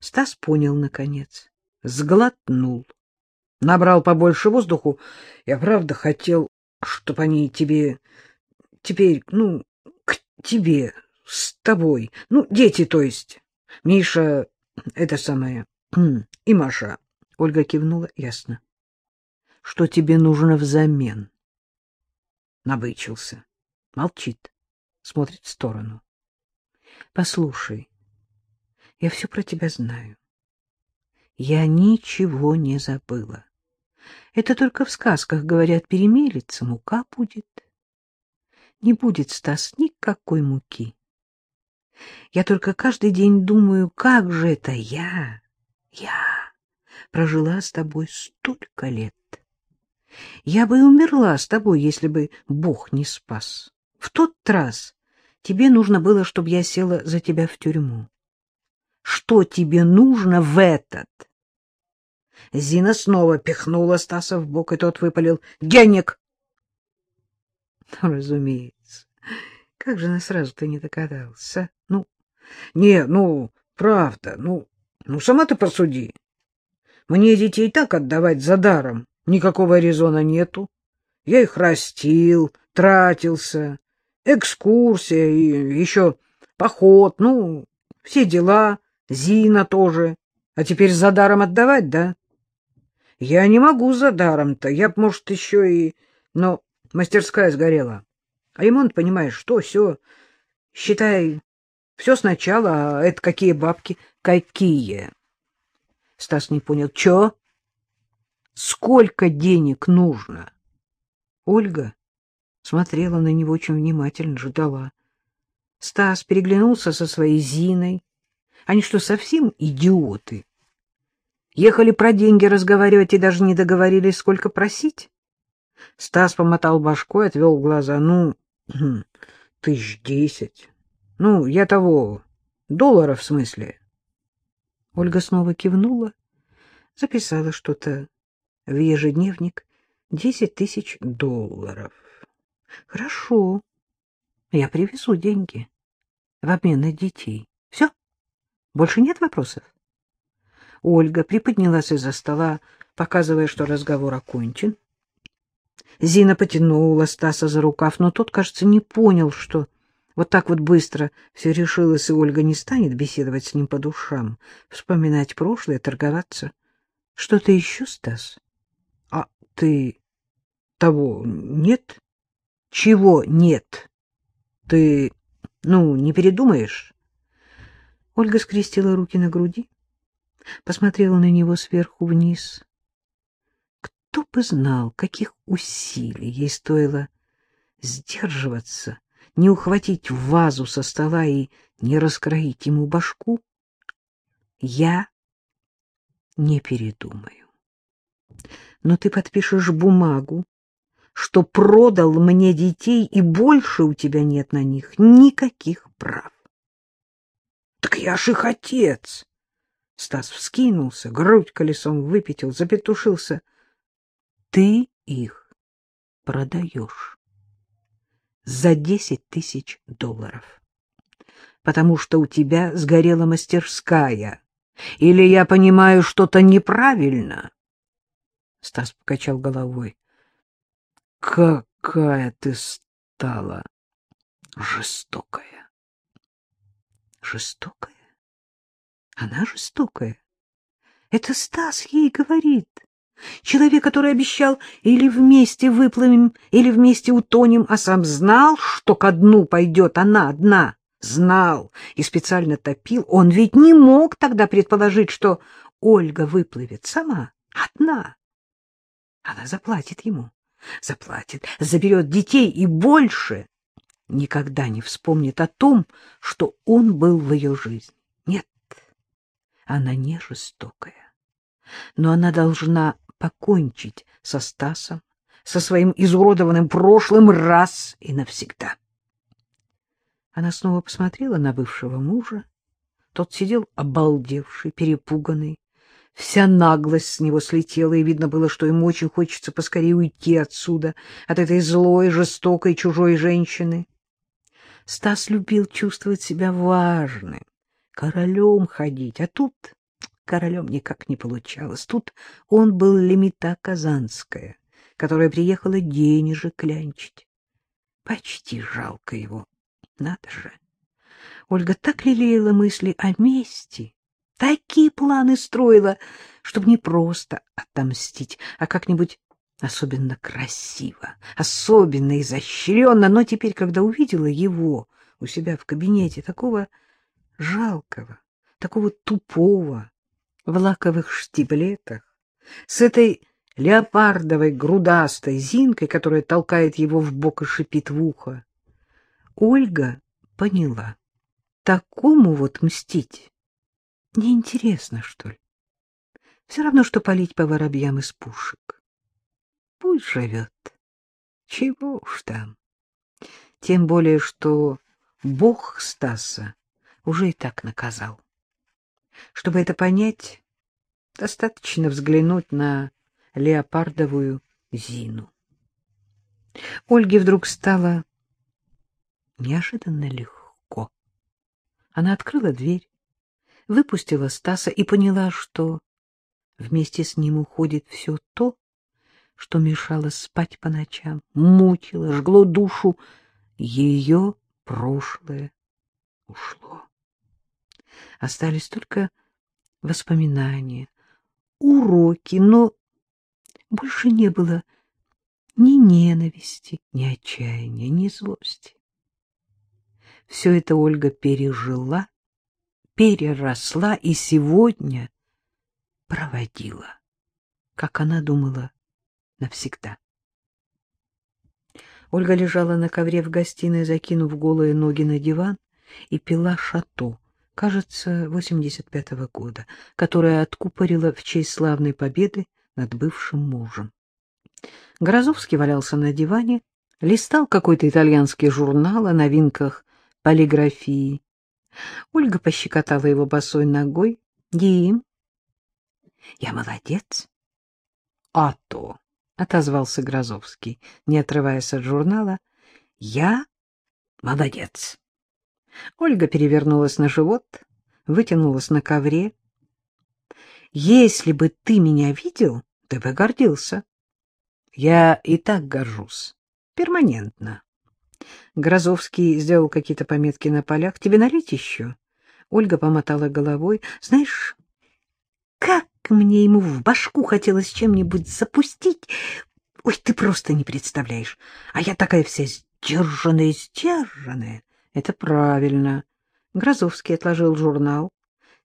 Стас понял, наконец, сглотнул, набрал побольше воздуху. Я правда хотел, чтобы они тебе... Теперь, ну, к тебе, с тобой. Ну, дети, то есть. Миша, это самое, и Маша. Ольга кивнула, ясно. Что тебе нужно взамен? Набычился. Молчит, смотрит в сторону. Послушай, я все про тебя знаю. Я ничего не забыла. Это только в сказках, говорят, перемелится, мука будет. Не будет, Стас, никакой муки. Я только каждый день думаю, как же это я, я прожила с тобой столько лет. Я бы и умерла с тобой, если бы Бог не спас. В тот раз тебе нужно было, чтобы я села за тебя в тюрьму. Что тебе нужно в этот? Зина снова пихнула Стаса в бок, и тот выпалил. «Денег!» Ну, разумеется. Как же она сразу-то не догадался? Ну, не, ну, правда, ну, ну, сама ты посуди. Мне детей так отдавать за даром никакого резона нету. Я их растил, тратился, экскурсия и еще поход, ну, все дела, Зина тоже. А теперь за даром отдавать, да? Я не могу за даром-то, я б, может, еще и... Но мастерская сгорела. А ремонт, понимаешь, что, все, считай, все сначала, а это какие бабки? Какие? Стас не понял. Че? Сколько денег нужно? Ольга смотрела на него очень внимательно, ждала. Стас переглянулся со своей Зиной. Они что, совсем идиоты? Ехали про деньги разговаривать и даже не договорились, сколько просить? Стас помотал башкой, отвел глаза. Ну, тысяч десять. Ну, я того, долларов в смысле. Ольга снова кивнула, записала что-то в ежедневник. Десять тысяч долларов. Хорошо. Я привезу деньги в обмен на детей. Больше нет вопросов? Ольга приподнялась из-за стола, показывая, что разговор окончен. Зина потянула Стаса за рукав, но тот, кажется, не понял, что вот так вот быстро все решилось, и Ольга не станет беседовать с ним по душам, вспоминать прошлое, торговаться. Что-то еще, Стас? А ты того нет? Чего нет? Ты, ну, не передумаешь? Ольга скрестила руки на груди, посмотрела на него сверху вниз. Кто бы знал, каких усилий ей стоило сдерживаться, не ухватить вазу со стола и не раскроить ему башку, я не передумаю. Но ты подпишешь бумагу, что продал мне детей, и больше у тебя нет на них никаких прав. — Так я ж их отец! Стас вскинулся, грудь колесом выпятил, запетушился. — Ты их продаешь за десять тысяч долларов. Потому что у тебя сгорела мастерская. Или я понимаю что-то неправильно? Стас покачал головой. Какая ты стала жестокая. Жестокая? Она жестокая. Это Стас ей говорит. Человек, который обещал или вместе выплывем, или вместе утонем, а сам знал, что ко дну пойдет она одна. Знал и специально топил. Он ведь не мог тогда предположить, что Ольга выплывет сама, одна. Она заплатит ему, заплатит, заберет детей и больше никогда не вспомнит о том, что он был в ее жизни. Нет, она не жестокая, но она должна покончить со Стасом, со своим изуродованным прошлым раз и навсегда. Она снова посмотрела на бывшего мужа. Тот сидел обалдевший, перепуганный. Вся наглость с него слетела, и видно было, что ему очень хочется поскорее уйти отсюда, от этой злой, жестокой, чужой женщины. Стас любил чувствовать себя важным, королем ходить, а тут королем никак не получалось. Тут он был лимита Казанская, которая приехала денежек клянчить. Почти жалко его. Надо же. Ольга так лелеяла мысли о мести, такие планы строила, чтобы не просто отомстить, а как-нибудь особенно красиво, особенно изощренно. Но теперь, когда увидела его у себя в кабинете, такого жалкого, такого тупого, в лаковых штиблетах, с этой леопардовой грудастой Зинкой, которая толкает его в бок и шипит в ухо, Ольга поняла. Такому вот мстить неинтересно, что ли. Все равно, что палить по воробьям из пушек. Пусть живет. Чего уж там. Тем более, что бог Стаса уже и так наказал. Чтобы это понять, достаточно взглянуть на леопардовую Зину. Ольге вдруг стало неожиданно легко. Она открыла дверь, выпустила Стаса и поняла, что вместе с ним уходит все то, что мешало спать по ночам, мучило, жгло душу. Ее прошлое ушло. Остались только воспоминания, уроки, но больше не было ни ненависти, ни отчаяния, ни злости. Все это Ольга пережила, переросла и сегодня проводила, как она думала, навсегда. Ольга лежала на ковре в гостиной, закинув голые ноги на диван, и пила шато, кажется, 85-го года, которое откупорила в честь славной победы над бывшим мужем. Грозовский валялся на диване, листал какой-то итальянский журнал о новинках полиграфии. Ольга пощекотала его босой ногой. — Дим, я молодец. — А то, — отозвался Грозовский, не отрываясь от журнала, — я молодец. Ольга перевернулась на живот, вытянулась на ковре. — Если бы ты меня видел, ты бы гордился. Я и так горжусь. Перманентно. Грозовский сделал какие-то пометки на полях. Тебе налить еще? Ольга помотала головой. Знаешь, как мне ему в башку хотелось чем-нибудь запустить. Ой, ты просто не представляешь. А я такая вся сдержанная, сдержанная. Это правильно. Грозовский отложил журнал,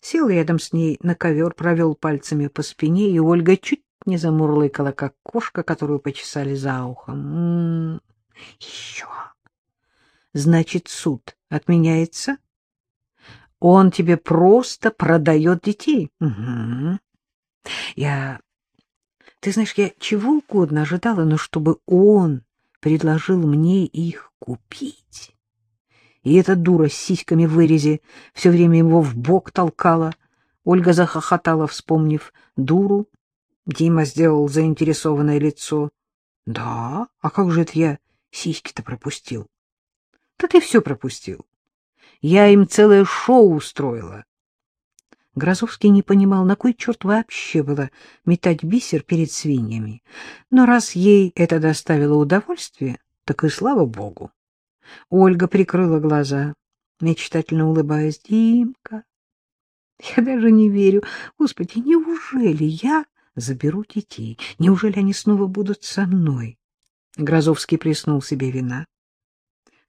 сел рядом с ней на ковер, провел пальцами по спине, и Ольга чуть не замурлыкала, как кошка, которую почесали за ухом. М -м -м, еще. Значит, суд отменяется? Он тебе просто продает детей. Угу. Я... Ты знаешь, я чего угодно ожидала, но чтобы он предложил мне их купить... И эта дура с сиськами в вырезе все время его в бок толкала. Ольга захохотала, вспомнив дуру, Дима сделал заинтересованное лицо. — Да? А как же это я сиськи-то пропустил? — Да ты все пропустил. Я им целое шоу устроила. Грозовский не понимал, на кой черт вообще было метать бисер перед свиньями. Но раз ей это доставило удовольствие, так и слава богу. Ольга прикрыла глаза, мечтательно улыбаясь. — Димка, я даже не верю. Господи, неужели я заберу детей. Неужели они снова будут со мной? Грозовский плеснул себе вина.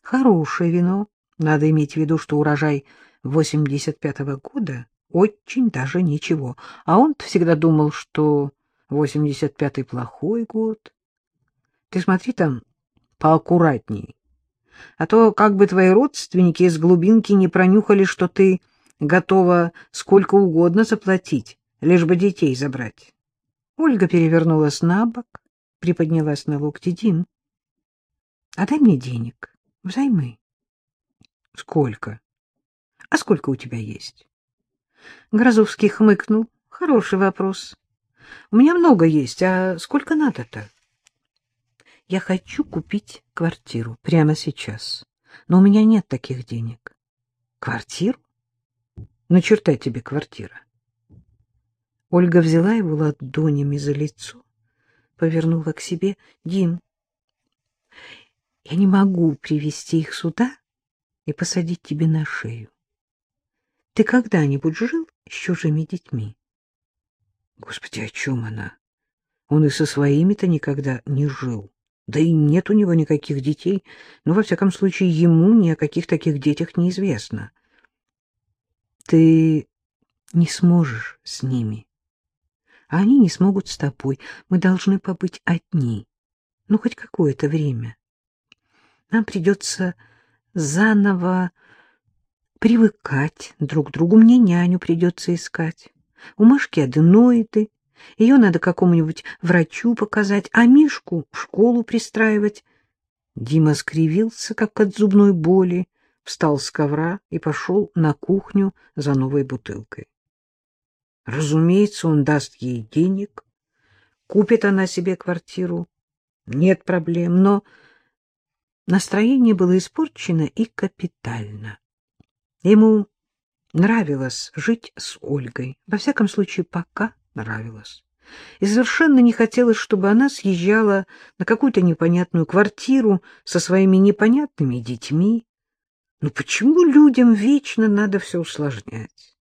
Хорошее вино. Надо иметь в виду, что урожай 85-го года очень даже ничего. А он всегда думал, что 85-й плохой год. Ты смотри там поаккуратней. А то как бы твои родственники из глубинки не пронюхали, что ты готова сколько угодно заплатить, лишь бы детей забрать. Ольга перевернулась на бок, приподнялась на локти. — Дим, а дай мне денег, взаймы. — Сколько? — А сколько у тебя есть? Грозовский хмыкнул. — Хороший вопрос. У меня много есть, а сколько надо-то? — Я хочу купить квартиру прямо сейчас, но у меня нет таких денег. — Квартиру? На черта тебе квартира. Ольга взяла его ладонями за лицо, повернула к себе. — Дим, я не могу привести их сюда и посадить тебе на шею. Ты когда-нибудь жил с чужими детьми? Господи, о чем она? Он и со своими-то никогда не жил. Да и нет у него никаких детей, но, во всяком случае, ему ни о каких таких детях неизвестно. Ты не сможешь с ними, а они не смогут с тобой. Мы должны побыть одни, ну, хоть какое-то время. Нам придется заново привыкать друг к другу. Мне няню придется искать. У Машки аденоиды. Ее надо какому-нибудь врачу показать, а Мишку в школу пристраивать. Дима скривился, как от зубной боли, встал с ковра и пошел на кухню за новой бутылкой. Разумеется, он даст ей денег, купит она себе квартиру. Нет проблем, но настроение было испорчено и капитально. Ему нравилось жить с Ольгой, во всяком случае, пока нравилось. И совершенно не хотелось, чтобы она съезжала на какую-то непонятную квартиру со своими непонятными детьми. Ну почему людям вечно надо все усложнять?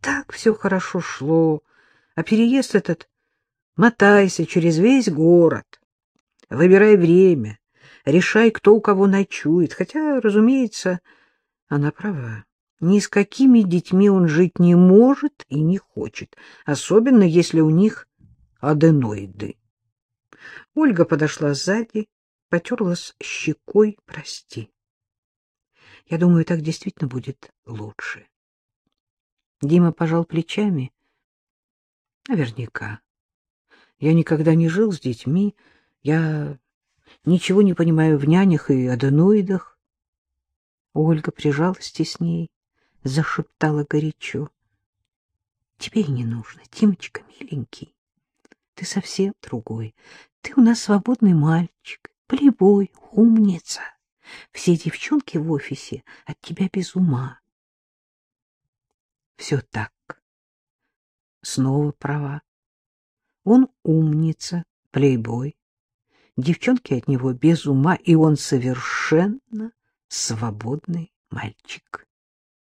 Так все хорошо шло, а переезд этот мотайся через весь город, выбирай время, решай, кто у кого ночует, хотя, разумеется, она права. Ни с какими детьми он жить не может и не хочет, особенно если у них аденоиды. Ольга подошла сзади, потерлась щекой, прости. Я думаю, так действительно будет лучше. Дима пожал плечами. Наверняка. Я никогда не жил с детьми, я ничего не понимаю в нянях и аденоидах. Ольга прижалась тесней зашептала горячо. — Тебе не нужно, Тимочка, миленький. Ты совсем другой. Ты у нас свободный мальчик, плебой, умница. Все девчонки в офисе от тебя без ума. Все так. Снова права. Он умница, плейбой. Девчонки от него без ума, и он совершенно свободный мальчик.